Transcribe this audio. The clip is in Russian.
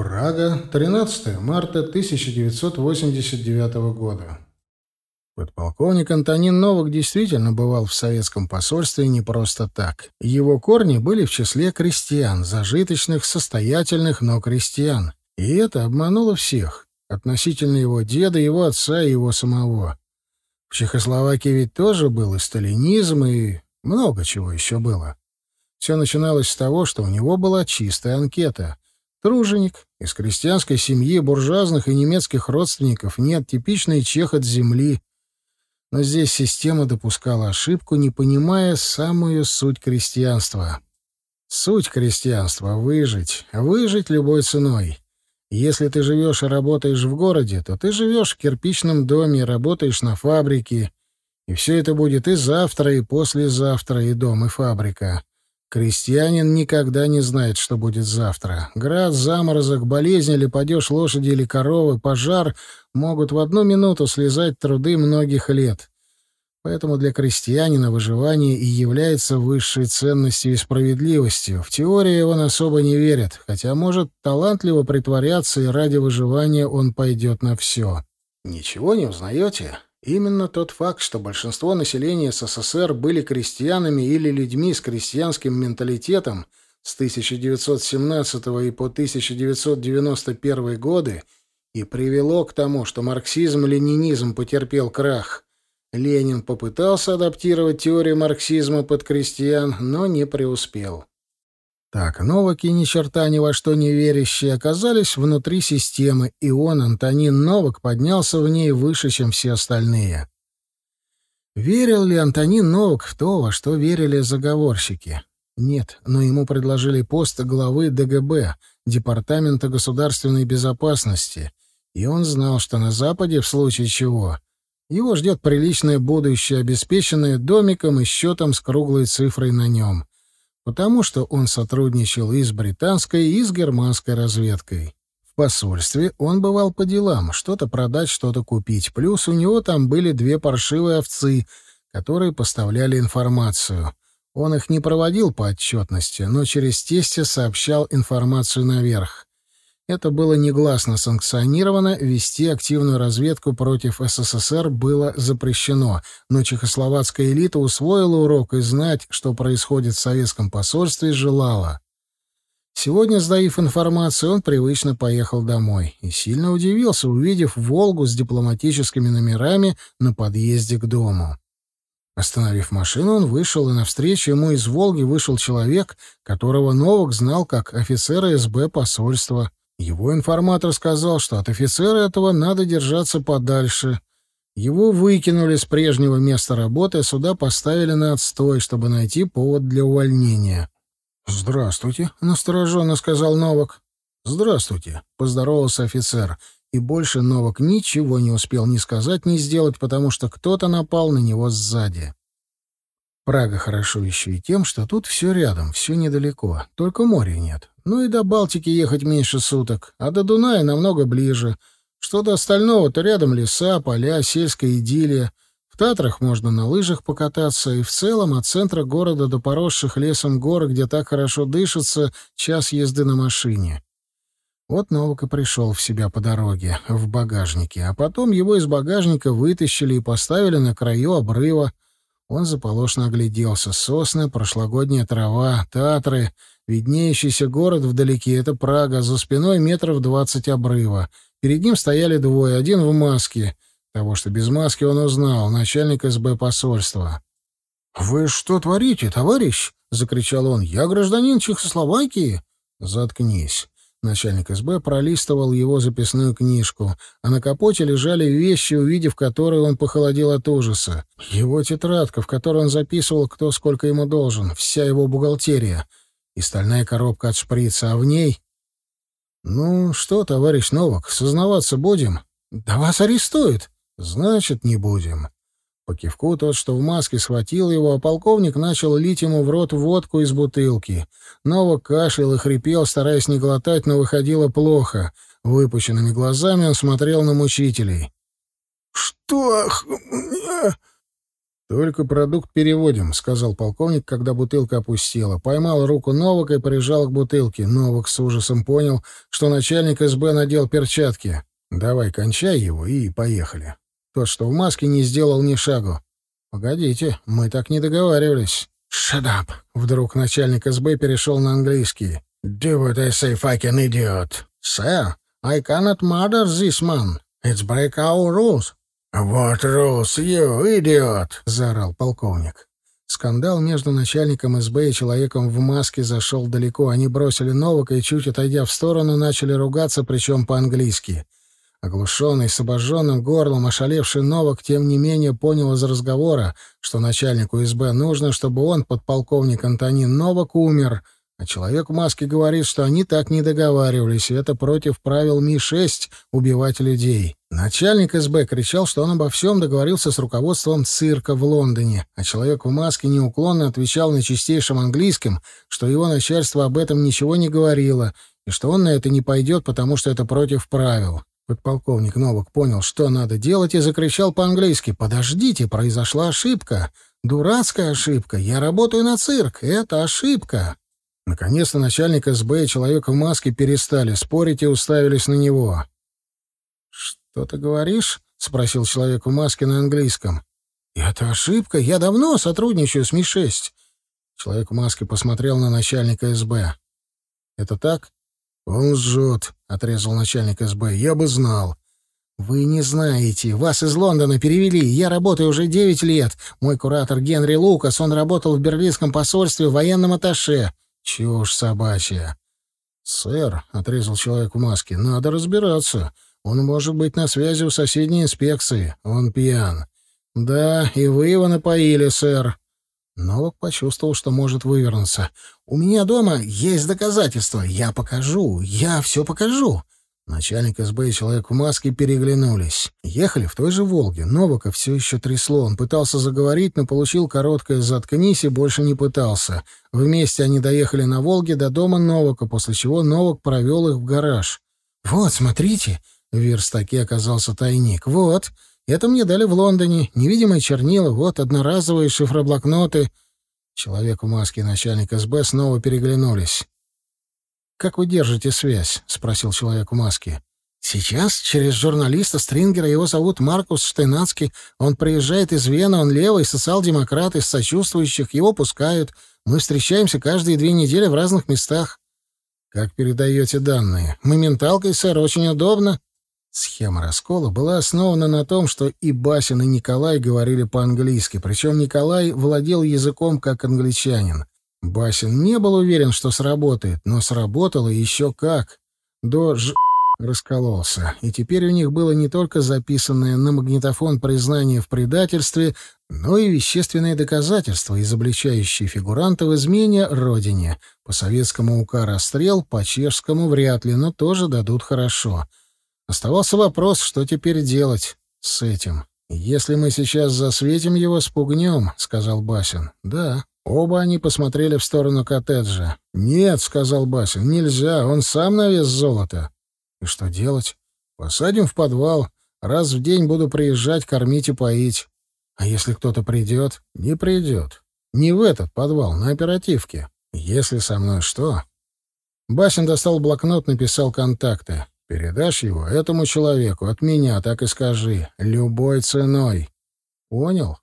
Прага, 13 марта 1989 года. Подполковник Антонин Новак действительно бывал в советском посольстве не просто так. Его корни были в числе крестьян, зажиточных, состоятельных, но крестьян. И это обмануло всех, относительно его деда, его отца и его самого. В Чехословакии ведь тоже был и сталинизм, и много чего еще было. Все начиналось с того, что у него была чистая анкета — Труженик, из крестьянской семьи, буржуазных и немецких родственников, нет, типичный чех от земли. Но здесь система допускала ошибку, не понимая самую суть крестьянства. Суть крестьянства — выжить, выжить любой ценой. Если ты живешь и работаешь в городе, то ты живешь в кирпичном доме, работаешь на фабрике, и все это будет и завтра, и послезавтра, и дом, и фабрика. Крестьянин никогда не знает, что будет завтра. Град, заморозок, болезнь или падеж лошади или коровы, пожар могут в одну минуту слезать труды многих лет. Поэтому для крестьянина выживание и является высшей ценностью и справедливостью. В теории он особо не верит, хотя может талантливо притворяться, и ради выживания он пойдет на все. Ничего не узнаете? Именно тот факт, что большинство населения СССР были крестьянами или людьми с крестьянским менталитетом с 1917 и по 1991 годы и привело к тому, что марксизм-ленинизм потерпел крах. Ленин попытался адаптировать теорию марксизма под крестьян, но не преуспел. Так, новаки, ни черта ни во что не верящие, оказались внутри системы, и он, Антонин Новак, поднялся в ней выше, чем все остальные. Верил ли Антонин Новак в то, во что верили заговорщики? Нет, но ему предложили пост главы ДГБ, Департамента государственной безопасности, и он знал, что на Западе, в случае чего, его ждет приличное будущее, обеспеченное домиком и счетом с круглой цифрой на нем потому что он сотрудничал и с британской, и с германской разведкой. В посольстве он бывал по делам, что-то продать, что-то купить. Плюс у него там были две паршивые овцы, которые поставляли информацию. Он их не проводил по отчетности, но через тестя сообщал информацию наверх. Это было негласно санкционировано, вести активную разведку против СССР было запрещено, но чехословацкая элита усвоила урок и знать, что происходит в советском посольстве, желала. Сегодня, сдаив информацию, он привычно поехал домой и сильно удивился, увидев «Волгу» с дипломатическими номерами на подъезде к дому. Остановив машину, он вышел, и навстречу ему из «Волги» вышел человек, которого Новак знал как офицера СБ посольства. Его информатор сказал, что от офицера этого надо держаться подальше. Его выкинули с прежнего места работы, а сюда поставили на отстой, чтобы найти повод для увольнения. «Здравствуйте», — настороженно сказал Новак. «Здравствуйте», — поздоровался офицер. И больше Новак ничего не успел ни сказать, ни сделать, потому что кто-то напал на него сзади. Прага хорошо еще и тем, что тут все рядом, все недалеко, только моря нет. Ну и до Балтики ехать меньше суток, а до Дуная намного ближе. Что до остального, то рядом леса, поля, сельская идиллия. В Татрах можно на лыжах покататься, и в целом от центра города до поросших лесом гор, где так хорошо дышится, час езды на машине. Вот Новак и пришел в себя по дороге, в багажнике, а потом его из багажника вытащили и поставили на краю обрыва. Он заполошно огляделся. Сосны, прошлогодняя трава, Татры, виднеющийся город вдалеке — это Прага, за спиной метров двадцать обрыва. Перед ним стояли двое, один в маске. Того, что без маски он узнал, начальник СБ посольства. «Вы что творите, товарищ?» — закричал он. «Я гражданин Чехословакии». «Заткнись». Начальник СБ пролистывал его записную книжку, а на капоте лежали вещи, увидев которые он похолодел от ужаса. Его тетрадка, в которой он записывал, кто сколько ему должен, вся его бухгалтерия и стальная коробка от шприца, а в ней... «Ну что, товарищ Новак, сознаваться будем?» «Да вас арестуют!» «Значит, не будем». По кивку тот, что в маске, схватил его, а полковник начал лить ему в рот водку из бутылки. Новак кашлял и хрипел, стараясь не глотать, но выходило плохо. Выпущенными глазами он смотрел на мучителей. «Что? «Только продукт переводим», — сказал полковник, когда бутылка опустела. Поймал руку Новака и прижал к бутылке. Новак с ужасом понял, что начальник СБ надел перчатки. «Давай, кончай его и поехали». Тот, что в маске, не сделал ни шагу. «Погодите, мы так не договаривались». «Shut up!» — вдруг начальник СБ перешел на английский. «Do what I say, fucking idiot!» «Sir, I cannot murder this man. It's break our rules». «What rules, you idiot!» — заорал полковник. Скандал между начальником СБ и человеком в маске зашел далеко. Они бросили Новака и, чуть отойдя в сторону, начали ругаться, причем по-английски. Оглушенный, с обожженным горлом, ошалевший Новак, тем не менее, понял из разговора, что начальнику СБ нужно, чтобы он, подполковник Антонин Новак, умер — а человек в маске говорит, что они так не договаривались, и это против правил Ми-6 — убивать людей. Начальник СБ кричал, что он обо всем договорился с руководством цирка в Лондоне, а человек в маске неуклонно отвечал на чистейшем английском, что его начальство об этом ничего не говорило, и что он на это не пойдет, потому что это против правил. Подполковник Новак понял, что надо делать, и закричал по-английски «Подождите, произошла ошибка! Дурацкая ошибка! Я работаю на цирк! Это ошибка!» Наконец-то начальник СБ и человек в маске перестали спорить и уставились на него. «Что ты говоришь?» — спросил человек в маске на английском. «Это ошибка. Я давно сотрудничаю с Ми-6». Человек в маске посмотрел на начальника СБ. «Это так?» «Он лжет», — отрезал начальник СБ. «Я бы знал». «Вы не знаете. Вас из Лондона перевели. Я работаю уже девять лет. Мой куратор Генри Лукас, он работал в берлинском посольстве в военном атташе. Чушь собачья. «Сэр», — отрезал человек в маске, — «надо разбираться. Он может быть на связи у соседней инспекции. Он пьян». «Да, и вы его напоили, сэр». Новак почувствовал, что может вывернуться. «У меня дома есть доказательства. Я покажу. Я все покажу. Начальник СБ и человек в маске переглянулись. Ехали в той же «Волге». Новака все еще трясло. Он пытался заговорить, но получил короткое «заткнись» и больше не пытался. Вместе они доехали на «Волге» до дома Новака, после чего Новак провел их в гараж. «Вот, смотрите!» — в верстаке оказался тайник. «Вот, это мне дали в Лондоне. Невидимые чернила, вот, одноразовые шифроблокноты». Человек в маске и начальник СБ снова переглянулись. «Как вы держите связь?» — спросил человек в маске. «Сейчас через журналиста Стрингера, его зовут Маркус Штейнацкий. Он приезжает из Вены, он левый, социал-демократ, из сочувствующих, его пускают. Мы встречаемся каждые две недели в разных местах». «Как передаете данные?» «Моменталкой, сэр, очень удобно». Схема раскола была основана на том, что и Басин, и Николай говорили по-английски, причем Николай владел языком как англичанин. Басин не был уверен, что сработает, но сработало еще как. До ж... раскололся, и теперь у них было не только записанное на магнитофон признание в предательстве, но и вещественные доказательства, изобличающие фигуранта в измене родине. По советскому УК расстрел, по чешскому вряд ли, но тоже дадут хорошо. Оставался вопрос, что теперь делать с этим. «Если мы сейчас засветим его, спугнем», — сказал Басин. «Да, Оба они посмотрели в сторону коттеджа. «Нет», — сказал Басин, — «нельзя, он сам на вес золота». «И что делать?» «Посадим в подвал. Раз в день буду приезжать, кормить и поить. А если кто-то придет?» «Не придет. Не в этот подвал, на оперативке. Если со мной что?» Басин достал блокнот, написал контакты. «Передашь его этому человеку, от меня, так и скажи. Любой ценой». «Понял?»